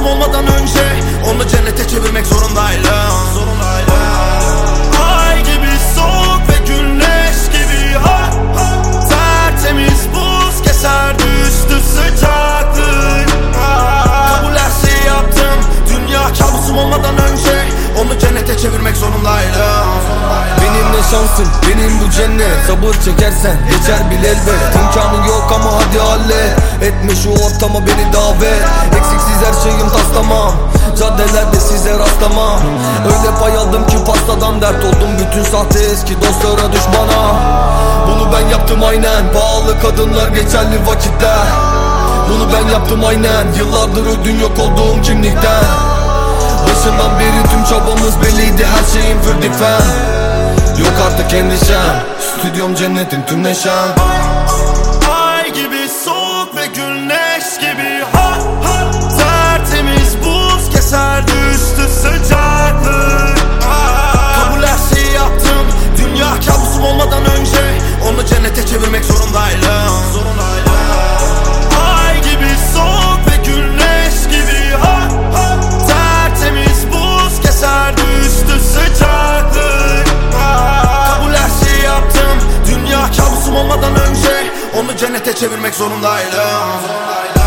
Masum olmadan önce Onu cennete çevirmek zorundaydım. Zorundaydım Ay gibi soğuk ve güneş gibi ha, ha. Tertemiz buz keser düştü sıcaklık. Kabul her şeyi yaptım. Dünya kabusum olmadan önce Onu cennete çevirmek zorundaydım. Benimle şansın benim bu cennet. Sabır çekersen geçer bil elbet. İmkanı yok ama hadi hallet Etme şu ortama beni davet. Eksiksiz Caddelerde size rastlamam. Öyle pay aldım ki pastadan dert oldum. Bütün sahte eski dostlara düşmana. Bunu ben yaptım aynen. Pahalı kadınlar geçerli vakitler Bunu ben yaptım aynen. Yıllardır ödün yok olduğum kimlikten Başından beri tüm çabamız belliydi. Her şeyim für Yok artık endişem. Stüdyom cennetin tüm neşem Onu cennete çevirmek zorundaydım.